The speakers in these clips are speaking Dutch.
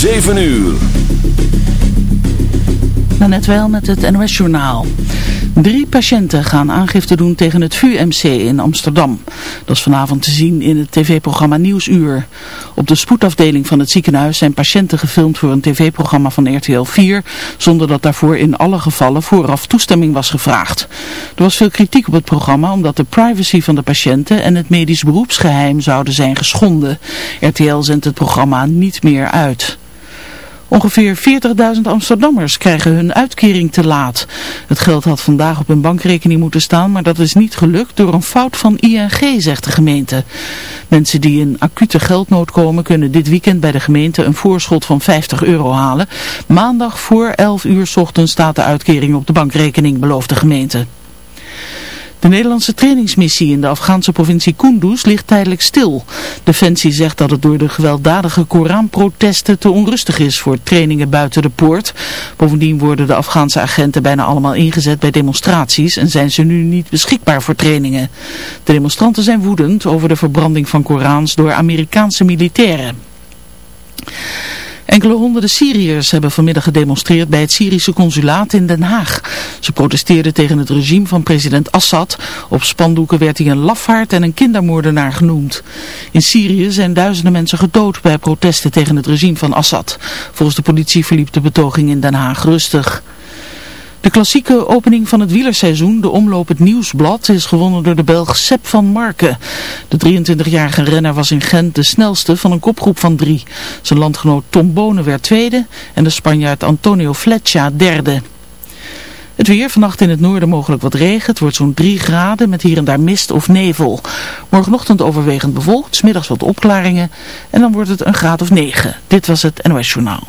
7 uur. net wel met het NOS Journaal. Drie patiënten gaan aangifte doen tegen het VUMC in Amsterdam. Dat is vanavond te zien in het tv-programma Nieuwsuur. Op de spoedafdeling van het ziekenhuis zijn patiënten gefilmd voor een tv-programma van RTL 4... zonder dat daarvoor in alle gevallen vooraf toestemming was gevraagd. Er was veel kritiek op het programma omdat de privacy van de patiënten en het medisch beroepsgeheim zouden zijn geschonden. RTL zendt het programma niet meer uit. Ongeveer 40.000 Amsterdammers krijgen hun uitkering te laat. Het geld had vandaag op hun bankrekening moeten staan, maar dat is niet gelukt door een fout van ING, zegt de gemeente. Mensen die in acute geldnood komen kunnen dit weekend bij de gemeente een voorschot van 50 euro halen. Maandag voor 11 uur ochtends staat de uitkering op de bankrekening, belooft de gemeente. De Nederlandse trainingsmissie in de Afghaanse provincie Kunduz ligt tijdelijk stil. Defensie zegt dat het door de gewelddadige Koranprotesten te onrustig is voor trainingen buiten de poort. Bovendien worden de Afghaanse agenten bijna allemaal ingezet bij demonstraties en zijn ze nu niet beschikbaar voor trainingen. De demonstranten zijn woedend over de verbranding van Korans door Amerikaanse militairen. Enkele honderden Syriërs hebben vanmiddag gedemonstreerd bij het Syrische consulaat in Den Haag. Ze protesteerden tegen het regime van president Assad. Op spandoeken werd hij een lafaard en een kindermoordenaar genoemd. In Syrië zijn duizenden mensen gedood bij protesten tegen het regime van Assad. Volgens de politie verliep de betoging in Den Haag rustig. De klassieke opening van het wielerseizoen, de omloop het Nieuwsblad, is gewonnen door de Belg Sepp van Marken. De 23-jarige renner was in Gent de snelste van een kopgroep van drie. Zijn landgenoot Tom Bonen werd tweede en de Spanjaard Antonio Fletcher derde. Het weer, vannacht in het noorden mogelijk wat regen. Het wordt zo'n 3 graden met hier en daar mist of nevel. Morgenochtend overwegend bewolkt, smiddags wat opklaringen en dan wordt het een graad of 9. Dit was het NOS Journaal.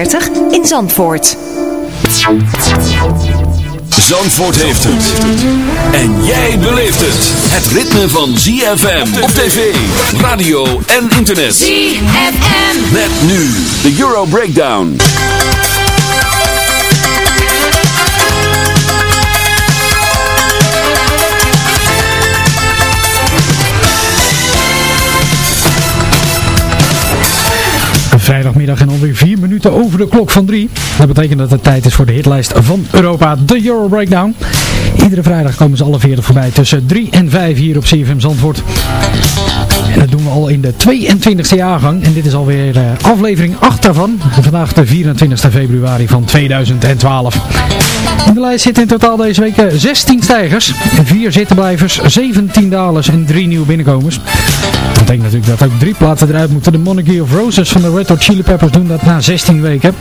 in Zandvoort. Zandvoort heeft het. En jij beleeft het. Het ritme van ZFM op tv, radio en internet. ZFM. Met nu de Euro Breakdown. Vrijdagmiddag en alweer 4 minuten over de klok van 3. Dat betekent dat het tijd is voor de hitlijst van Europa, de Euro Breakdown. Iedere vrijdag komen ze alle 40 voorbij tussen 3 en 5 hier op CFM Zandvoort. En dat doen we al in de 22e jaargang. En dit is alweer uh, aflevering 8 daarvan. Vandaag de 24 februari van 2012. In de lijst zitten in totaal deze week 16 stijgers, 4 zittenblijvers, 17 dalers en 3 nieuwe binnenkomers. Betekent natuurlijk dat ook drie plaatsen eruit moeten. De Monarchy of Roses van de Red Hot Chili Peppers doen dat na 16 weken.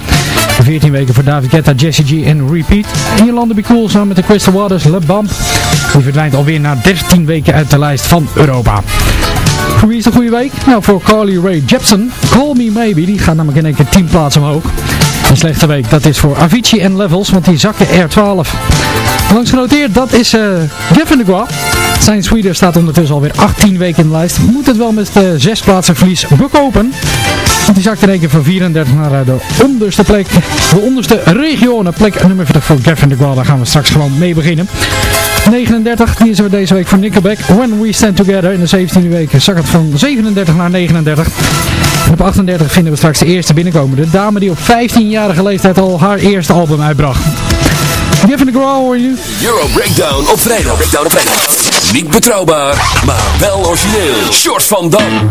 14 weken voor David Guetta, Jesse G en Repeat. En Jolanda Be Cool samen met de Crystal Waters, Le Bump. Die verdwijnt alweer na 13 weken uit de lijst van Europa. Voor wie is de goede week? Nou, voor Carly Rae Jepsen. Call Me Maybe. Die gaat namelijk in één keer 10 plaatsen omhoog. Een slechte week, dat is voor Avicii en Levels, want die zakken R12. Langs genoteerd, dat is uh, Gavin de Gua. Zijn Sweden staat ondertussen alweer 18 weken in de lijst. Moet het wel met de zes plaatsen verlies bekopen. Die zakt in één keer van 34 naar de onderste plek. De onderste regionen. Plek nummer 40 voor Gavin de Gual. Daar gaan we straks gewoon mee beginnen. 39, die is er deze week voor Nickelback. When We Stand Together. In de 17e week zak het van 37 naar 39. En op 38 vinden we straks de eerste binnenkomen. De dame die op 15-jarige leeftijd al haar eerste album uitbracht. Gavin de Gual hoor je Euro Breakdown op vrijdag. Breakdown op vrijdag. Niet betrouwbaar, maar wel origineel. Short van Dam.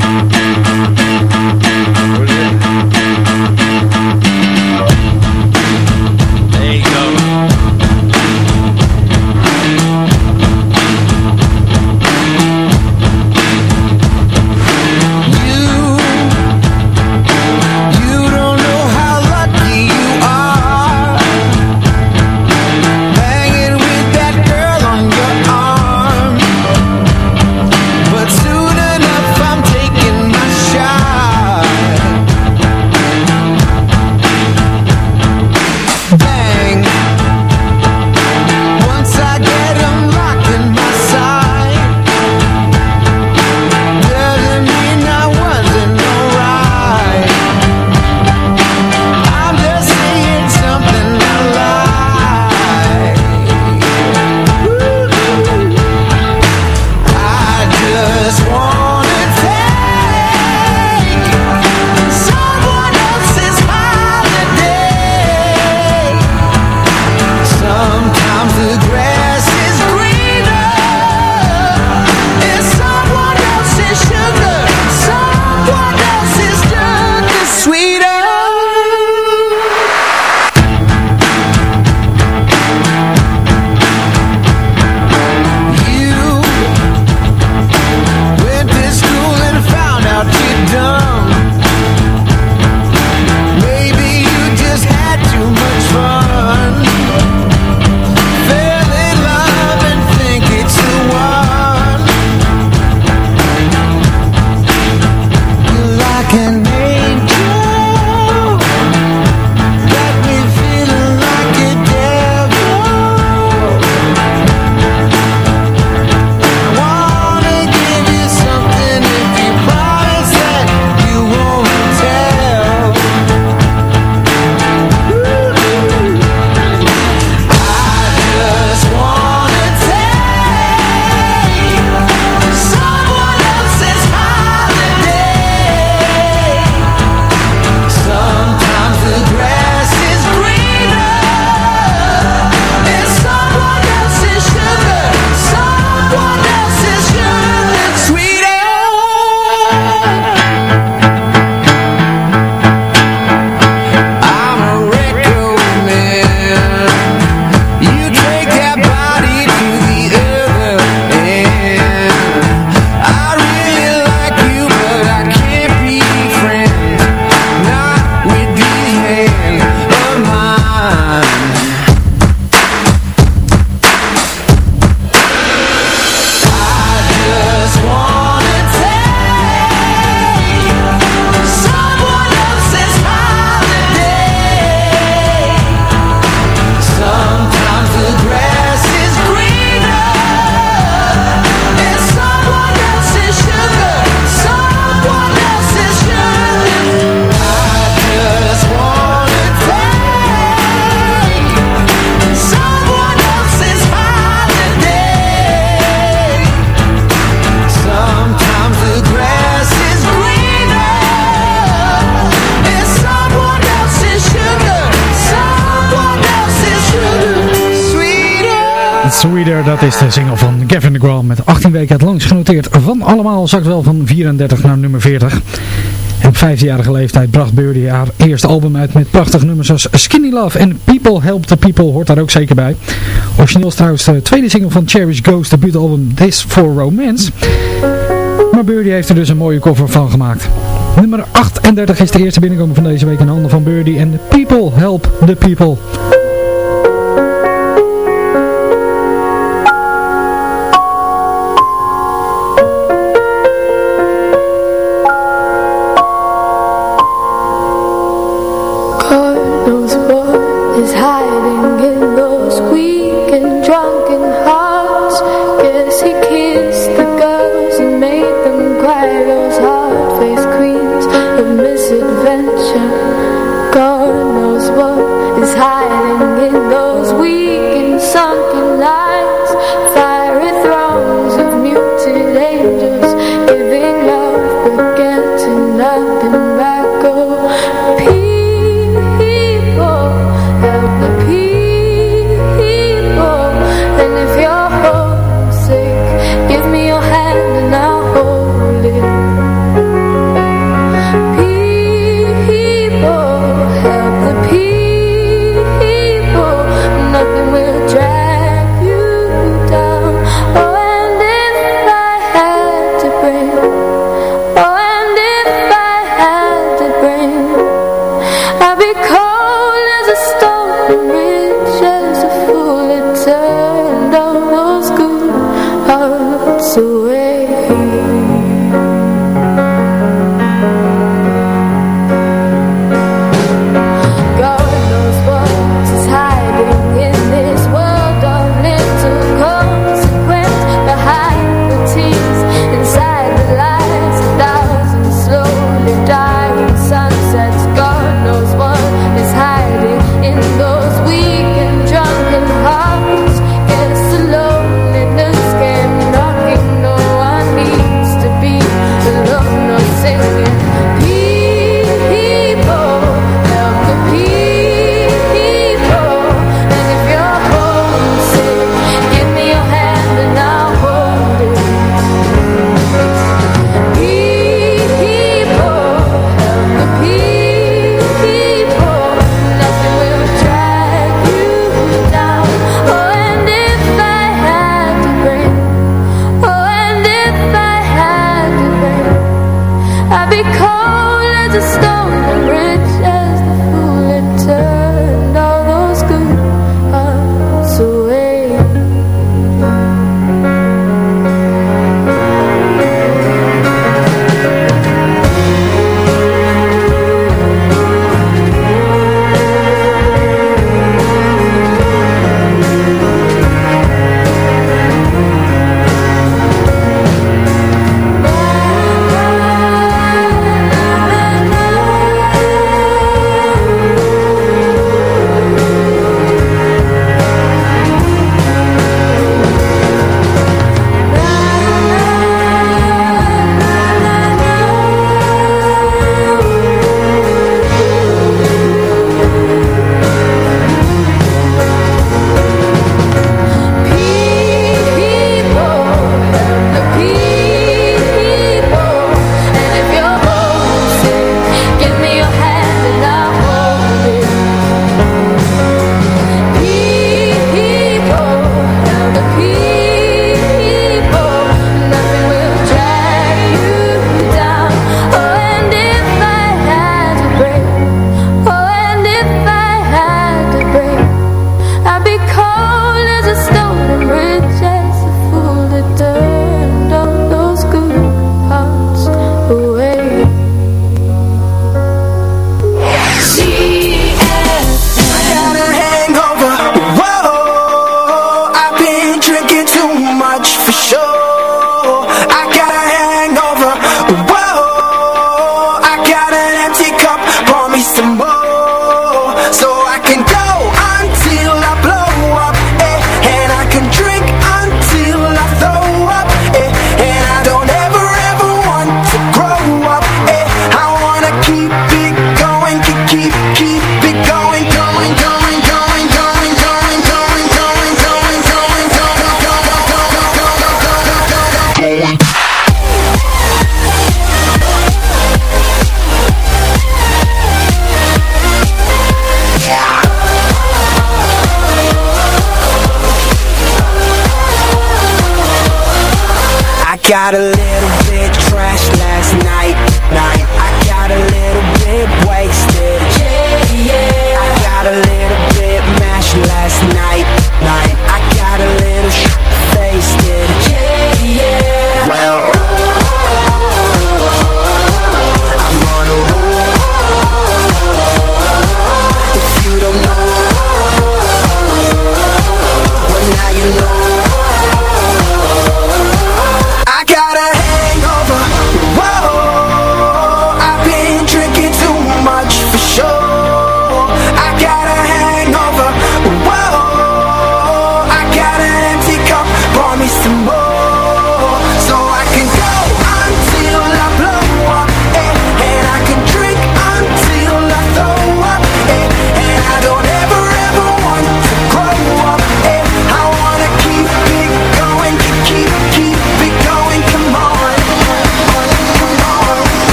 Zakt wel van 34 naar nummer 40. En op 15-jarige leeftijd bracht Birdie haar eerste album uit met prachtige nummers zoals Skinny Love en People Help the People hoort daar ook zeker bij. Origineel trouwens de tweede single van Cherish Ghost debuutalbum This for Romance. Maar Birdie heeft er dus een mooie cover van gemaakt. Nummer 38 is de eerste binnenkomen van deze week in handen van Birdie en People Help the People.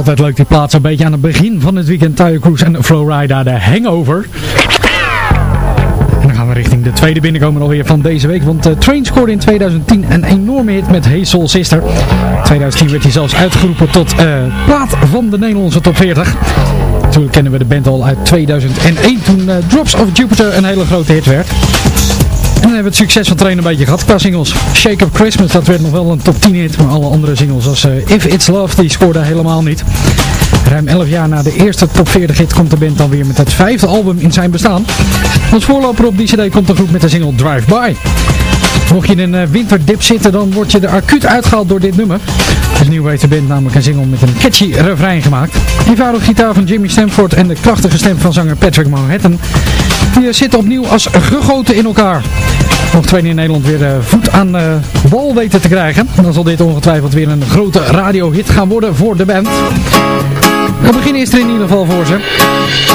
Altijd leuk die plaats een beetje aan het begin van het weekend. Tire Cruise en Flowrider, de Hangover. En dan gaan we richting de tweede binnenkomen alweer van deze week. Want uh, Train scoorde in 2010 een enorme hit met Hey Soul Sister. In 2010 werd hij zelfs uitgeroepen tot eh, plaat van de Nederlandse top 40. Natuurlijk kennen we de band al uit 2001 toen eh, Drops of Jupiter een hele grote hit werd. En dan hebben we het succes van Train een beetje gehad qua singles. Shake Up Christmas, dat werd nog wel een top 10 hit. Maar alle andere singles als eh, If It's Love, die scoorden helemaal niet. Ruim 11 jaar na de eerste top 40 hit komt de band dan weer met het vijfde album in zijn bestaan. Als voorloper op die cd komt de groep met de single Drive By. Mocht je in een eh, winterdip zitten, dan word je er acuut uitgehaald door dit nummer. Dus nieuw weet de band namelijk een single met een catchy refrein gemaakt. Eenvoudig gitaar van Jimmy Stamford en de krachtige stem van zanger Patrick Manhattan. Die zitten opnieuw als gegoten in elkaar. Nog twee in Nederland weer uh, voet aan uh, wal weten te krijgen. Dan zal dit ongetwijfeld weer een grote radiohit gaan worden voor de band. Het begin is er in ieder geval voor ze.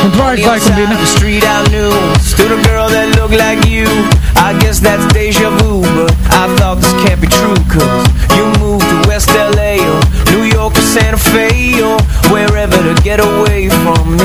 Een drive by komt binnen. the street I knew Stood a girl that looked like you I guess that's deja vu But I thought this can't be true Cause you moved to West LA Or New York or Santa Fe Or wherever to get away from me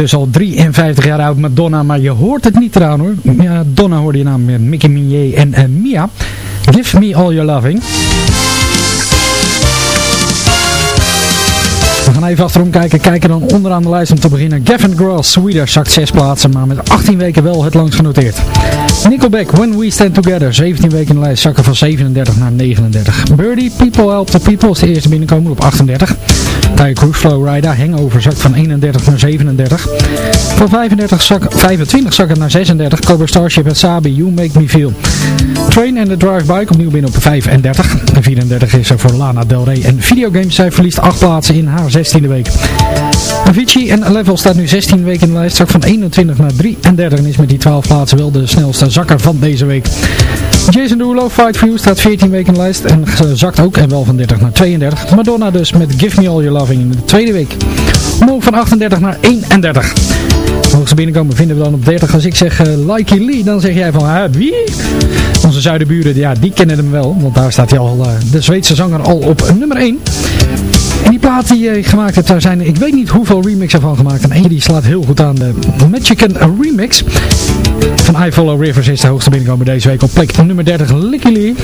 dus al 53 jaar oud, Madonna, maar je hoort het niet eraan hoor. Ja, Donna hoorde je naam, eh, Mickey Minier en eh, Mia. Give me all your loving. We gaan even achterom kijken. Kijken dan onderaan de lijst om te beginnen. Gavin Gross, Sweeter, zakt 6 plaatsen, maar met 18 weken wel het langst genoteerd. Nickelback, When We Stand Together, 17 weken in de lijst, zakken van 37 naar 39. Birdie, People Help the People is de eerste binnenkomen op 38 partij Cruise Rider. Hangover zak van 31 naar 37. Van 35 zak, 25 zakken naar 36. Cobra Starship en Sabi, You Make Me Feel. Train and the Drive Bike opnieuw binnen op 35. 34 is er voor Lana Del Rey. En videogames, zijn verliest 8 plaatsen in haar 16e week. Avicii en Level staat nu 16 weken in de lijst. Zak van 21 naar 33 en is met die 12 plaatsen wel de snelste zakker van deze week. Jason Derulo, Fight For You, staat 14 weken in de lijst en zakt ook en wel van 30 naar 32. Madonna dus met Give Me All Your Loving in de tweede week. Omhoog van 38 naar 31. De hoogste binnenkomen vinden we dan op 30. Als ik zeg uh, Likey Lee, dan zeg jij van, wie? Onze zuidenburen, ja, die kennen hem wel. Want daar staat hij al, uh, de Zweedse zanger al op nummer 1. Die je gemaakt hebt, daar zijn, ik weet niet hoeveel remixen van gemaakt. En eentje die slaat heel goed aan de Mexican Remix. Van I Follow Rivers is de hoogste binnenkomen deze week op plek nummer 30, Licky Lee.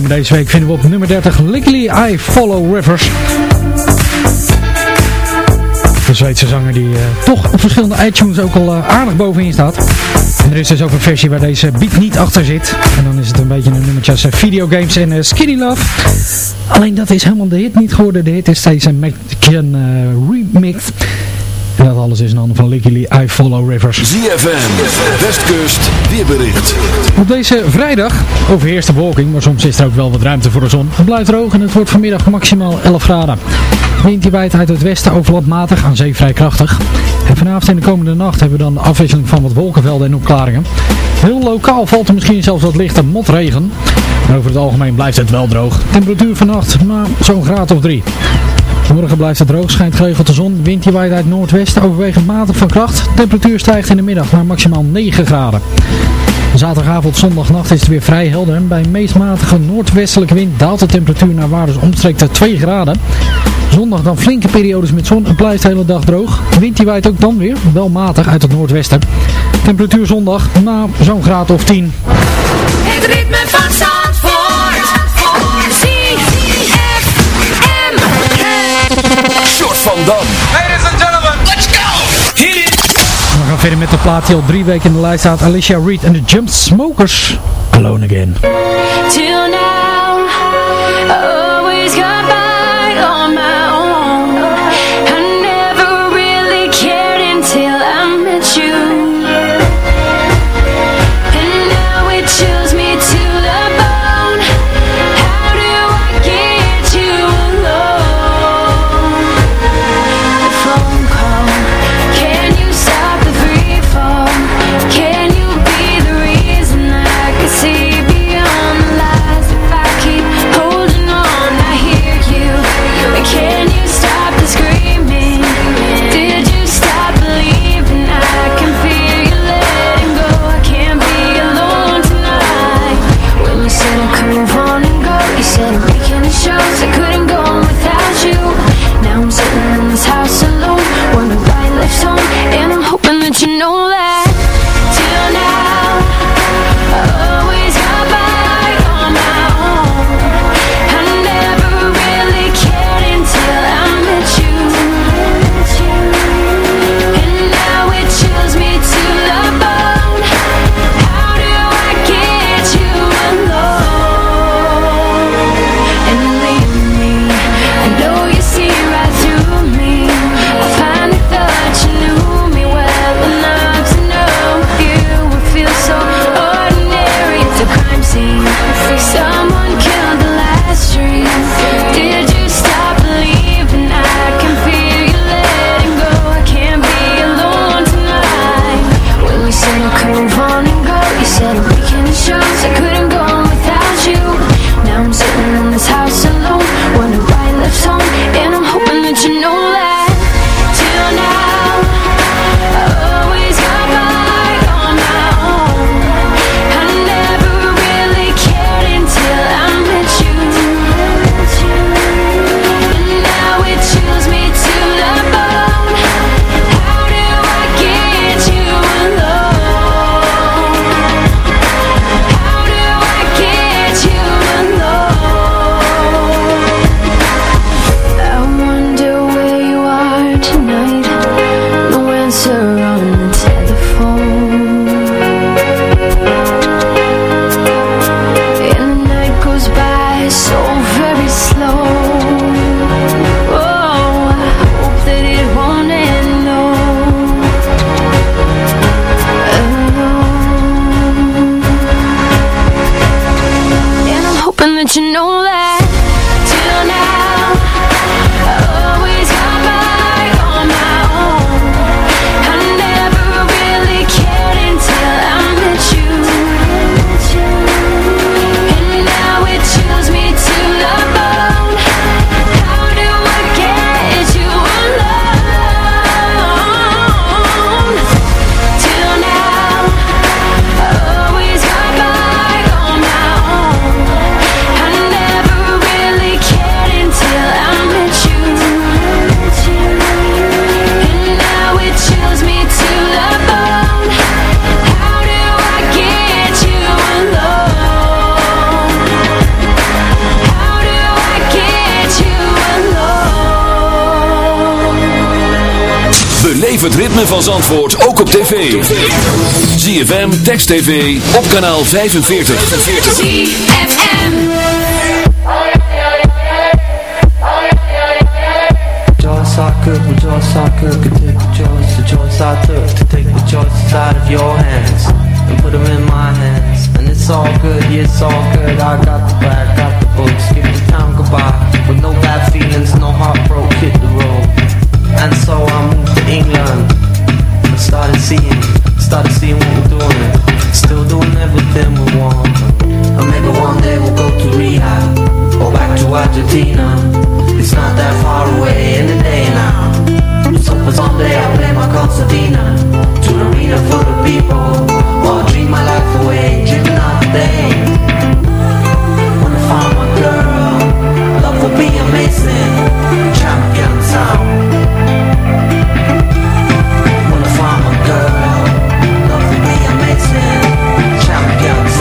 Deze week vinden we op nummer 30 Legally I Follow Rivers. De Zweedse zanger die uh, toch op verschillende iTunes ook al uh, aardig bovenin staat. En er is dus ook een versie waar deze beat niet achter zit. En dan is het een beetje een nummertje als uh, videogames en uh, Skinny Love. Alleen dat is helemaal de hit niet geworden. De hit is steeds een McKen remix. En dat alles is in handen van Legally I Follow Rivers. ZFM, Westkust, weerbericht. Op deze vrijdag overheerst de bewolking, maar soms is er ook wel wat ruimte voor de zon. Het blijft droog en het wordt vanmiddag maximaal 11 graden. Wind die waait uit het westen overlandmatig aan zee vrij krachtig. En vanavond en de komende nacht hebben we dan de afwisseling van wat wolkenvelden en opklaringen. Heel lokaal valt er misschien zelfs wat lichte motregen. Maar over het algemeen blijft het wel droog. Temperatuur vannacht, maar zo'n graad of drie. Morgen blijft het droog, schijnt geregeld de zon. Wind die waait uit noordwesten, overwegend matig van kracht. Temperatuur stijgt in de middag naar maximaal 9 graden. Zaterdagavond, zondagnacht is het weer vrij helder. Bij meest matige noordwestelijke wind daalt de temperatuur naar waardes omstreeks de 2 graden. Zondag dan flinke periodes met zon en blijft de hele dag droog. Wind die waait ook dan weer, wel matig uit het noordwesten. Temperatuur zondag, nou zo'n graad of 10. Het ritme van Zandvoort. Van Dam. Ladies and gentlemen, let's go! Hit it! We gaan verder met de plaat die al drie weken in de lijst staat. Alicia Reed en de Jump Smokers. Alone Again. Till now, always got by on my ritme van Zandvoort ook op tv. ZFM, Text TV, op kanaal 45. ZFM I could, I could, take the choice, the choice I took To take the choices out of your hands. And put them in my hands. And it's all good, yeah, it's all good. I got the bag, got the books. Give the town goodbye. With no bad feelings, no heartbroken hit the road. And so I moved to England. started seeing, started seeing what we're doing. Still doing everything we want. And maybe one day we'll go to rehab or back to Argentina. It's not that far away in the day now. So for someday I'll play my concertina to an arena full of people. Or dream my life away, dreaming of the day. Wanna find my girl, love will be amazing. Champion sound. Champions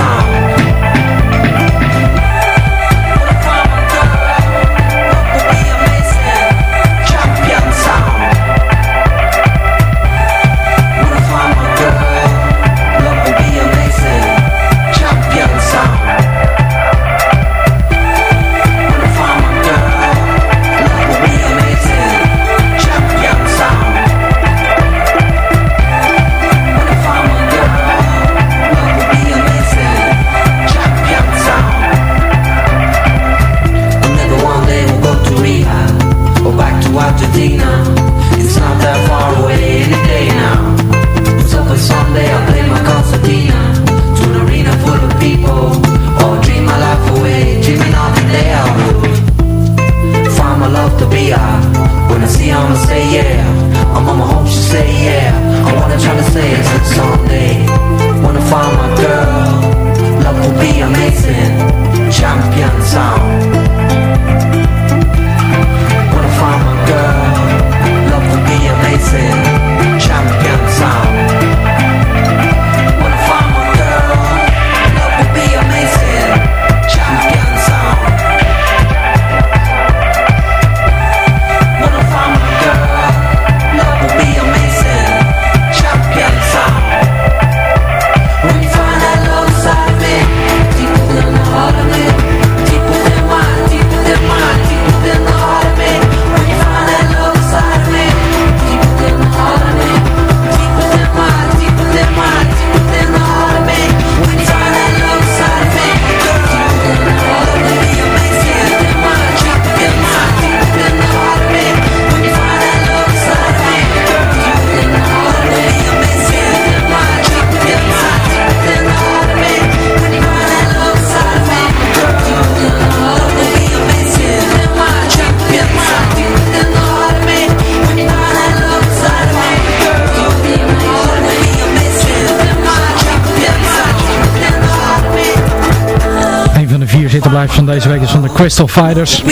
Crystal Fighters.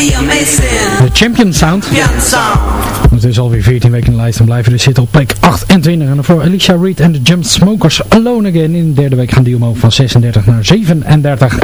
De Champion Sound. Het is alweer 14 weken in de lijst en blijven dus zitten op plek 28. En voor Alicia Reed en de Jump Smokers Alone Again. In de derde week gaan die omhoog van 36 naar 37.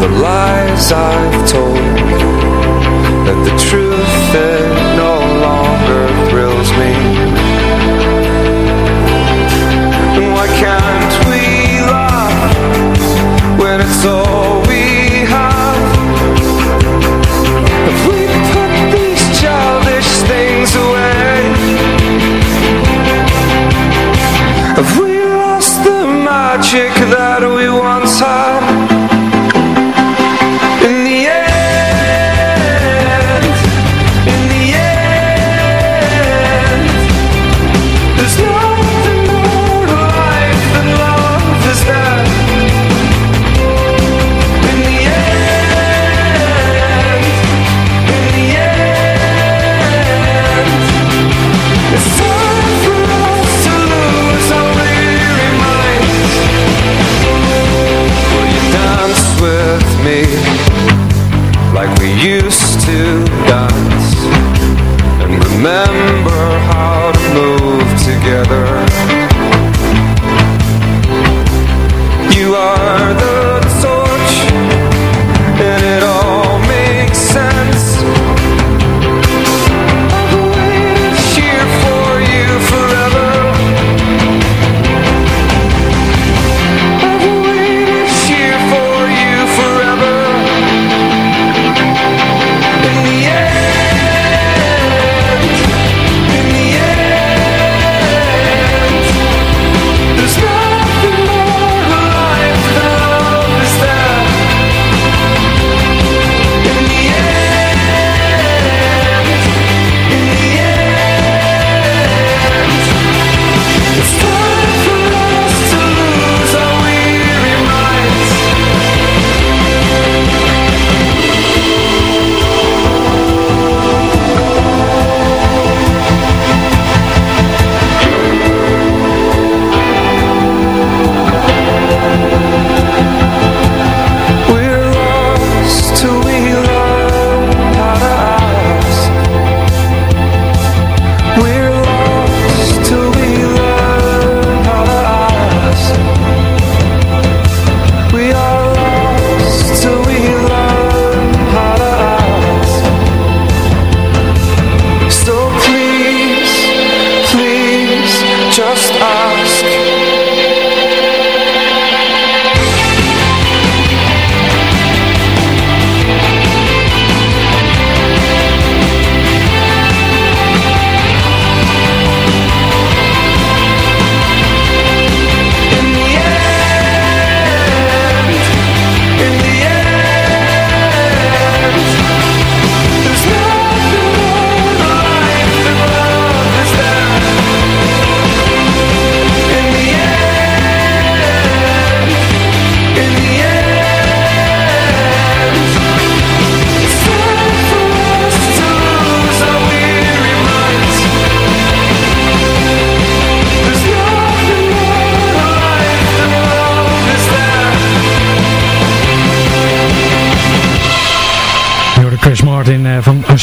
The lies I've told that the truth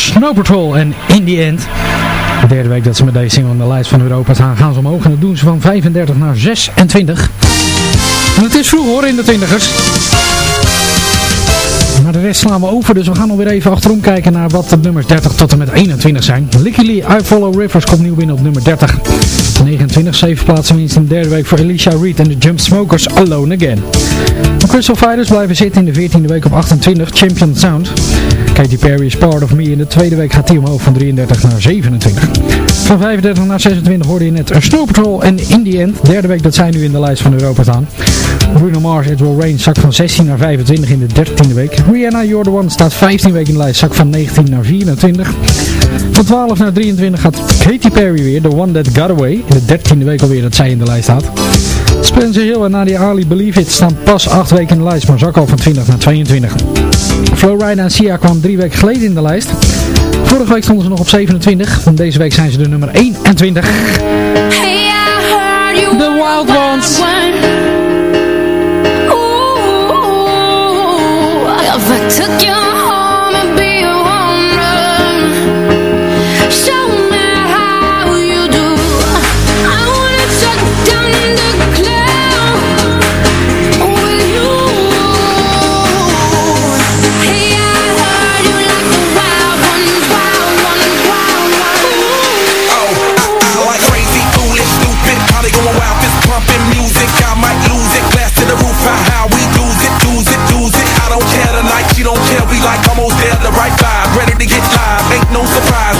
Snow Patrol en In The End. De derde week dat ze met deze single in de lijst van Europa staan, gaan ze omhoog. En dat doen ze van 35 naar 26. En het is vroeg hoor in de twintigers. Maar de rest slaan we over, dus we gaan alweer even achterom kijken naar wat de nummers 30 tot en met 21 zijn. Licky Lee, I Follow Rivers komt nieuw binnen op nummer 30. 29, 7 plaatsen winst in de derde week voor Alicia Reed en de Jump Smokers Alone Again. De Crystal Fighters blijven zitten in de 14e week op 28, Champion Sound. Katy Perry is Part of Me. In de tweede week gaat die omhoog van 33 naar 27. Van 35 naar 26 hoorde je net Snow Patrol en In The End. Derde week dat zij nu in de lijst van Europa staan. Bruno Mars, It Will Rain zakt van 16 naar 25 in de 13e week. Rihanna, You're One staat 15 weken in de lijst. Zak van 19 naar 24. Van 12 naar 23 gaat Katy Perry weer, The One That Got Away. In de 13e week alweer dat zij in de lijst staat. Spencer Hill en Nadia Ali Believe It staan pas 8 weken in de lijst, maar zak al van 20 naar 22. Florida en Sia kwam 3 weken geleden in de lijst. Vorige week stonden ze nog op 27, en deze week zijn ze de nummer 21. Hey, I heard you The Wild Ones.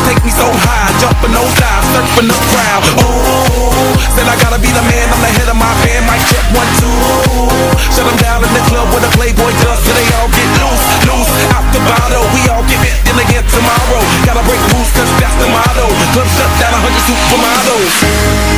take me so high, jumping no dive, surfing the crowd. Ooh, said I gotta be the man, I'm the head of my band. Mic check one two, shut them down in the club with a Playboy does, so they all get loose, loose out the bottle. We all get it in again tomorrow. Gotta break rules, cause that's the motto. Club shut down, a hundred supermodels.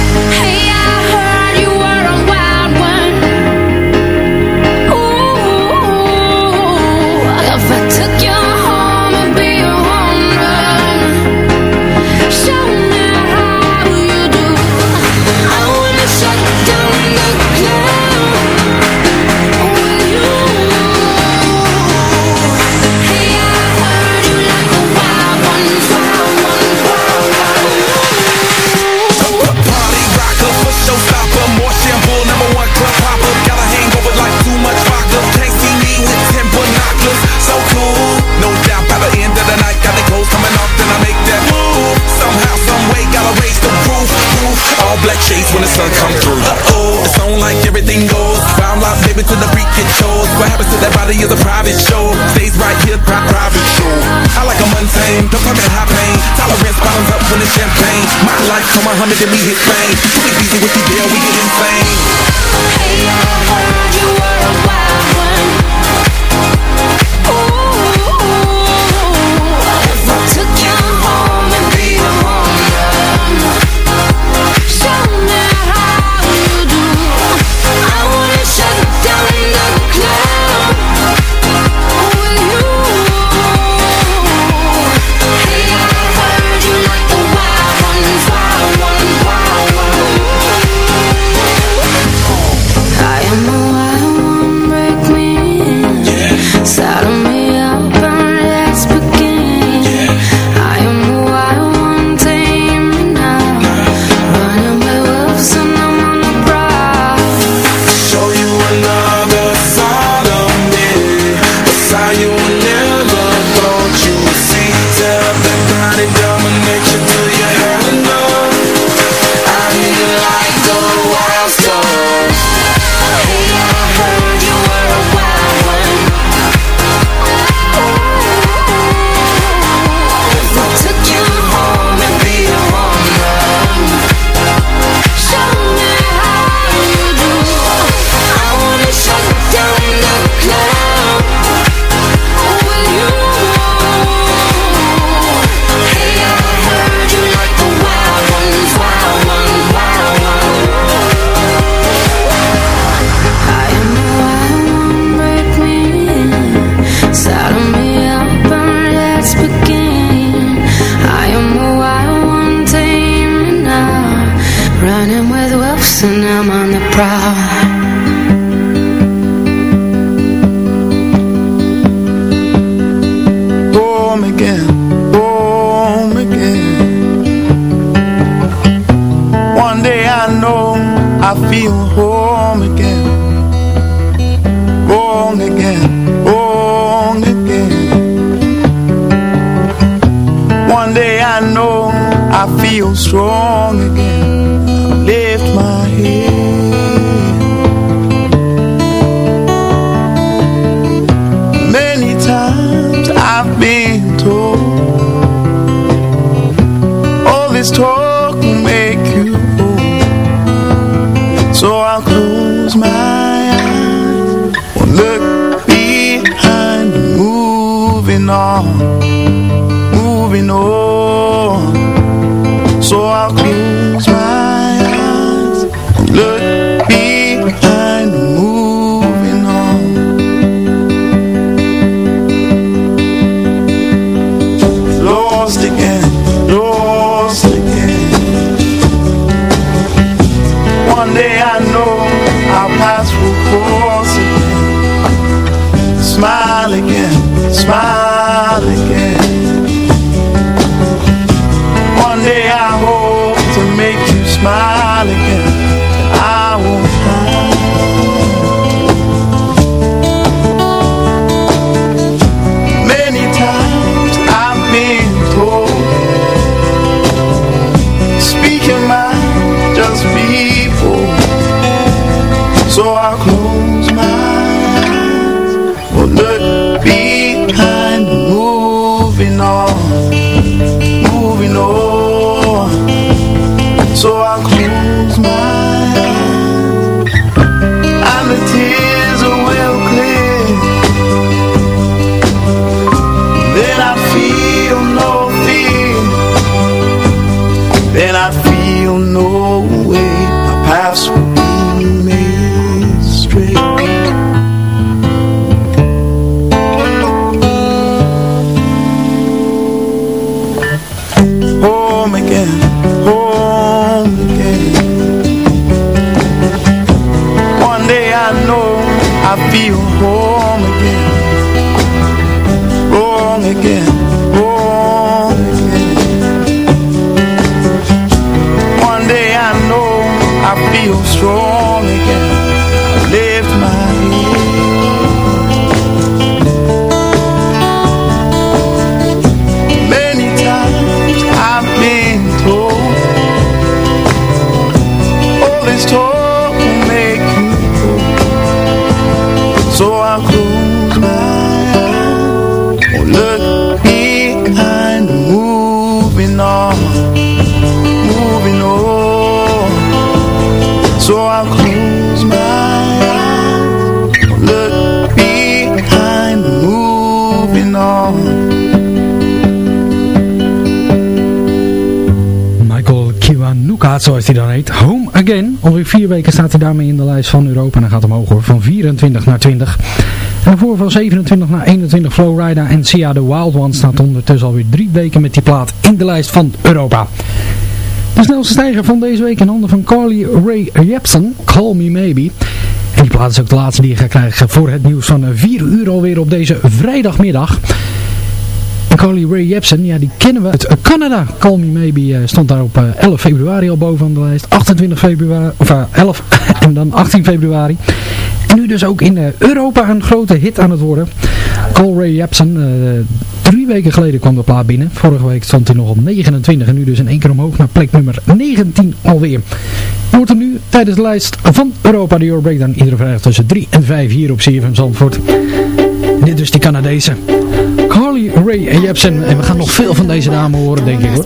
diamond and we hit fame. Easy with the deal, we get in fame. look behind Moving on Moving on. So I'll close Kiwanuka, zoals hij dan heet. Home Again. Alweer vier weken staat hij daarmee in de lijst van Europa. En dan gaat omhoog hoor. Van 24 naar 20. En daarvoor van 27 naar 21 Flowrider en Sia the Wild One staat ondertussen alweer drie weken met die plaat in de lijst van Europa. De snelste stijger van deze week in handen van Carly Ray Jepsen. Call Me Maybe. En die plaat is ook de laatste die je gaat krijgen voor het nieuws van 4 uur alweer op deze vrijdagmiddag. En Ray Jepsen, ja, die kennen we uit eh, Canada. Call Me Maybe eh, stond daar op eh, 11 februari al bovenaan de lijst. 28 februari, of eh, 11 en dan 18 februari. En nu dus ook in eh, Europa een grote hit aan het worden. Carly Ray Jepsen, eh, drie weken geleden kwam de plaat binnen. Vorige week stond hij nog op 29 en nu dus in één keer omhoog naar plek nummer 19 alweer. Hoort hem nu tijdens de lijst van Europa, de Euro Breakdown. Iedere vrijdag tussen 3 en 5 hier op CFM Zandvoort. Dit dus die Canadese. Ray Jepsen. En we gaan nog veel van deze dame horen, denk ik hoor.